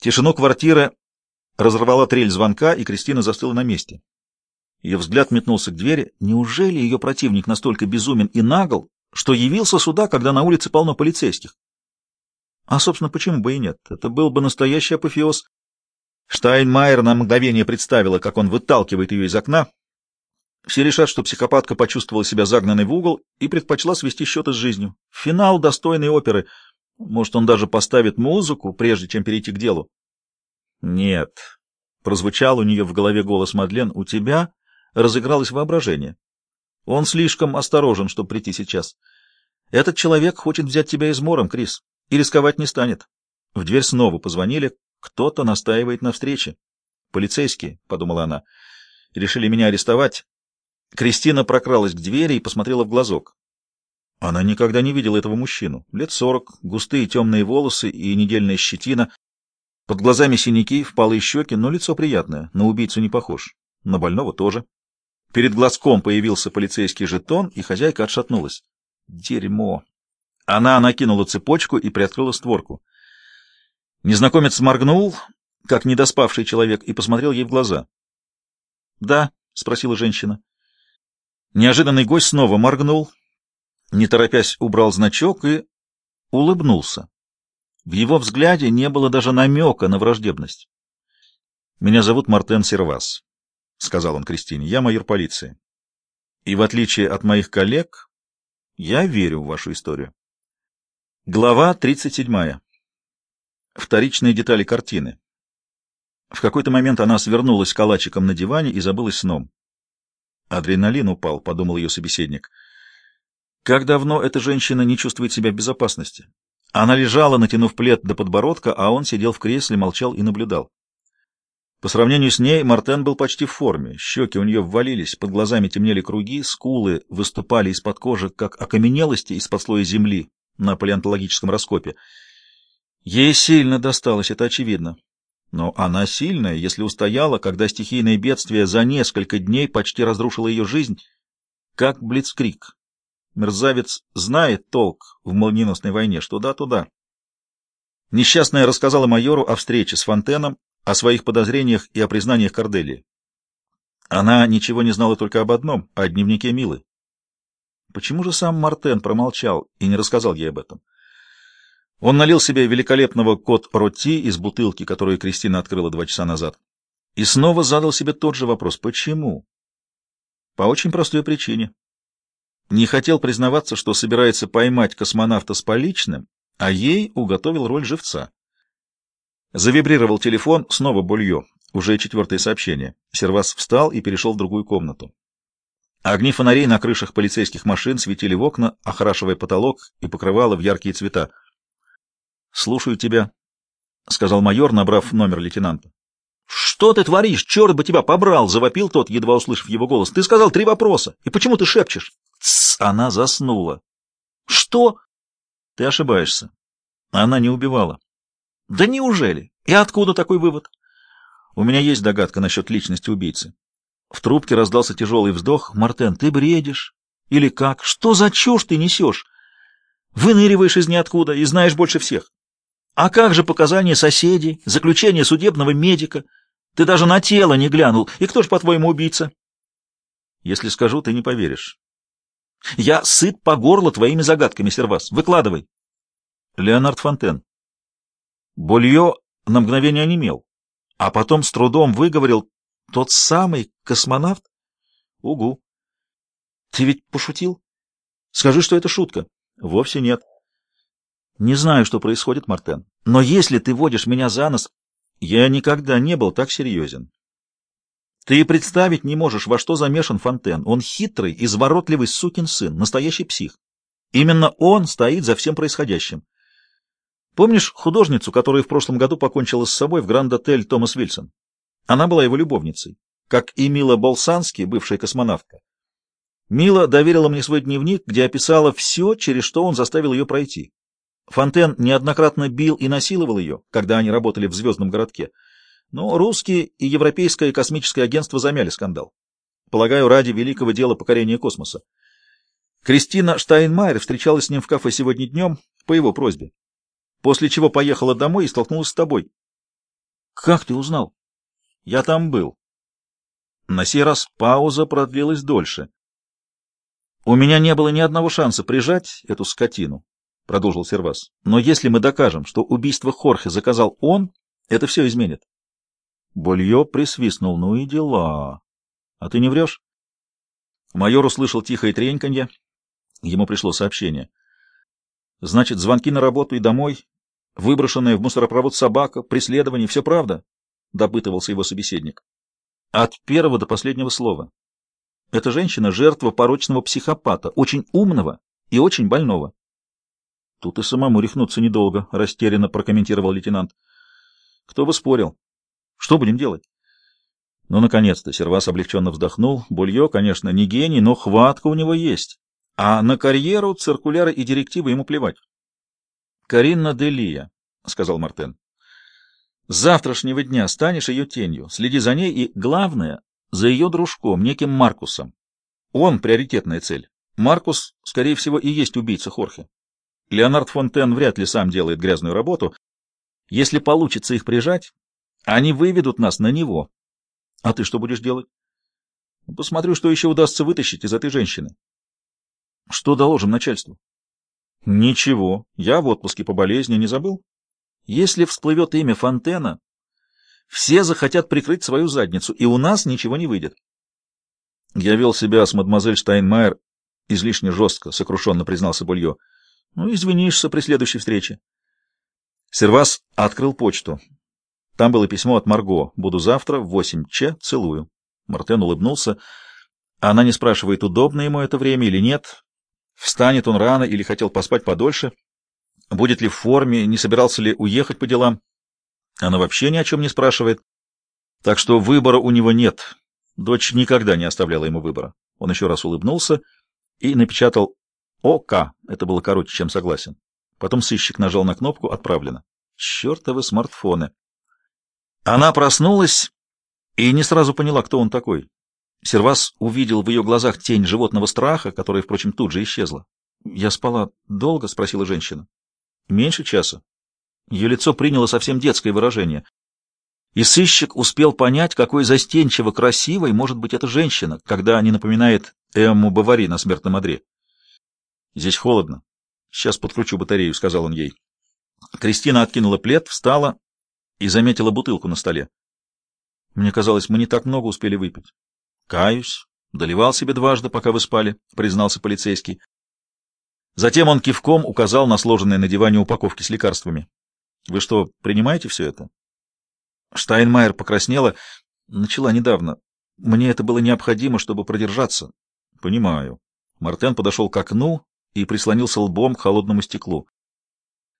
Тишину квартиры разорвала трель звонка, и Кристина застыла на месте. Ее взгляд метнулся к двери. Неужели ее противник настолько безумен и нагл, что явился сюда, когда на улице полно полицейских? А, собственно, почему бы и нет? Это был бы настоящий апофеоз. Штайнмайер на мгновение представила, как он выталкивает ее из окна. Все решат, что психопатка почувствовала себя загнанной в угол и предпочла свести счеты с жизнью. Финал достойной оперы. Может, он даже поставит музыку, прежде чем перейти к делу? Нет. Прозвучал у нее в голове голос Мадлен. У тебя разыгралось воображение. Он слишком осторожен, чтобы прийти сейчас. Этот человек хочет взять тебя измором, Крис, и рисковать не станет. В дверь снова позвонили. Кто-то настаивает на встрече. Полицейские, — подумала она, — решили меня арестовать. Кристина прокралась к двери и посмотрела в глазок. Она никогда не видела этого мужчину. Лет сорок, густые темные волосы и недельная щетина. Под глазами синяки, впалые щеки, но лицо приятное. На убийцу не похож. На больного тоже. Перед глазком появился полицейский жетон, и хозяйка отшатнулась. Дерьмо! Она накинула цепочку и приоткрыла створку. Незнакомец моргнул, как недоспавший человек, и посмотрел ей в глаза. — Да, — спросила женщина. Неожиданный гость снова моргнул, не торопясь убрал значок и улыбнулся. В его взгляде не было даже намека на враждебность. — Меня зовут Мартен Сервас, — сказал он Кристине. — Я майор полиции. И в отличие от моих коллег, я верю в вашу историю. Глава 37. Вторичные детали картины. В какой-то момент она свернулась калачиком на диване и забылась сном. Адреналин упал, — подумал ее собеседник. Как давно эта женщина не чувствует себя в безопасности? Она лежала, натянув плед до подбородка, а он сидел в кресле, молчал и наблюдал. По сравнению с ней Мартен был почти в форме. Щеки у нее ввалились, под глазами темнели круги, скулы выступали из-под кожи, как окаменелости из-под слоя земли на палеонтологическом раскопе. Ей сильно досталось, это очевидно. Но она сильная, если устояла, когда стихийное бедствие за несколько дней почти разрушило ее жизнь, как Блицкрик. Мерзавец знает толк в молниеносной войне, что да-туда. Несчастная рассказала майору о встрече с Фонтеном, о своих подозрениях и о признаниях Корделии. Она ничего не знала только об одном — о дневнике Милы. Почему же сам Мартен промолчал и не рассказал ей об этом? Он налил себе великолепного кот-роти из бутылки, которую Кристина открыла два часа назад, и снова задал себе тот же вопрос — почему? По очень простой причине. Не хотел признаваться, что собирается поймать космонавта с поличным, а ей уготовил роль живца. Завибрировал телефон, снова Булье, уже четвертое сообщение. Сервас встал и перешел в другую комнату. Огни фонарей на крышах полицейских машин светили в окна, окрашивая потолок и покрывало в яркие цвета. — Слушаю тебя, — сказал майор, набрав номер лейтенанта. — Что ты творишь? Черт бы тебя побрал! — завопил тот, едва услышав его голос. — Ты сказал три вопроса. И почему ты шепчешь? — Она заснула. — Что? — Ты ошибаешься. Она не убивала. — Да неужели? И откуда такой вывод? — У меня есть догадка насчет личности убийцы. В трубке раздался тяжелый вздох. — Мартен, ты бредишь? Или как? Что за чушь ты несешь? Выныриваешь из ниоткуда и знаешь больше всех. А как же показания соседей, заключение судебного медика? Ты даже на тело не глянул. И кто же, по-твоему, убийца? Если скажу, ты не поверишь. Я сыт по горло твоими загадками, Сервас. Выкладывай. Леонард Фонтен. Болье на мгновение онемел, а потом с трудом выговорил тот самый космонавт? Угу. Ты ведь пошутил? Скажи, что это шутка. Вовсе нет. Не знаю, что происходит, Мартен, но если ты водишь меня за нос, я никогда не был так серьезен. Ты представить не можешь, во что замешан Фонтен. Он хитрый, изворотливый сукин сын, настоящий псих. Именно он стоит за всем происходящим. Помнишь художницу, которая в прошлом году покончила с собой в Гранд-отель Томас Вильсон? Она была его любовницей, как и Мила Болсански, бывшая космонавтка. Мила доверила мне свой дневник, где описала все, через что он заставил ее пройти. Фонтен неоднократно бил и насиловал ее, когда они работали в звездном городке. Но русские и Европейское космическое агентство замяли скандал. Полагаю, ради великого дела покорения космоса. Кристина Штайнмайер встречалась с ним в кафе сегодня днем по его просьбе, после чего поехала домой и столкнулась с тобой. Как ты узнал? Я там был. На сей раз пауза продлилась дольше. У меня не было ни одного шанса прижать эту скотину, продолжил Сервас. Но если мы докажем, что убийство Хорхе заказал он, это все изменит. Болье присвистнул. Ну и дела. А ты не врешь? Майор услышал тихое треньканье. Ему пришло сообщение. Значит, звонки на работу и домой, выброшенная в мусоропровод собака, преследование — все правда? — допытывался его собеседник. От первого до последнего слова. Эта женщина — жертва порочного психопата, очень умного и очень больного. Тут и самому рехнуться недолго, — растерянно прокомментировал лейтенант. Кто бы спорил. Что будем делать? Ну, наконец-то, Сервас облегченно вздохнул. Булье, конечно, не гений, но хватка у него есть. А на карьеру, циркуляры и директивы ему плевать. «Каринна Делия», — сказал Мартен. «С завтрашнего дня станешь ее тенью. Следи за ней и, главное, за ее дружком, неким Маркусом. Он — приоритетная цель. Маркус, скорее всего, и есть убийца Хорхе. Леонард Фонтен вряд ли сам делает грязную работу. Если получится их прижать, они выведут нас на него, а ты что будешь делать? Посмотрю, что еще удастся вытащить из этой женщины. Что доложим начальству? Ничего. Я в отпуске по болезни не забыл. Если всплывет имя Фонтена, все захотят прикрыть свою задницу, и у нас ничего не выйдет. Я вел себя с мадемуазель Штайнмайер излишне жестко, сокрушенно признался Булье. Ну, извинишься при следующей встрече. Сервас открыл почту. Там было письмо от Марго. Буду завтра в 8 Ч. Целую. Мартен улыбнулся. Она не спрашивает, удобно ему это время или нет. Встанет он рано или хотел поспать подольше. Будет ли в форме, не собирался ли уехать по делам. Она вообще ни о чем не спрашивает. Так что выбора у него нет. Дочь никогда не оставляла ему выбора. Он еще раз улыбнулся и напечатал «ОК». Это было короче, чем согласен. Потом сыщик нажал на кнопку «Отправлено». Чертовы смартфоны. Она проснулась и не сразу поняла, кто он такой. Сервас увидел в ее глазах тень животного страха, которая, впрочем, тут же исчезла. — Я спала долго? — спросила женщина. — Меньше часа. Ее лицо приняло совсем детское выражение. И сыщик успел понять, какой застенчиво красивой может быть эта женщина, когда не напоминает Эмму Бавари на смертном одре. — Здесь холодно. Сейчас подкручу батарею, — сказал он ей. Кристина откинула плед, встала и заметила бутылку на столе. Мне казалось, мы не так много успели выпить. Каюсь, доливал себе дважды, пока вы спали, признался полицейский. Затем он кивком указал на сложенные на диване упаковки с лекарствами. Вы что, принимаете все это? Штайнмайер покраснела. Начала недавно. Мне это было необходимо, чтобы продержаться. Понимаю. Мартен подошел к окну и прислонился лбом к холодному стеклу.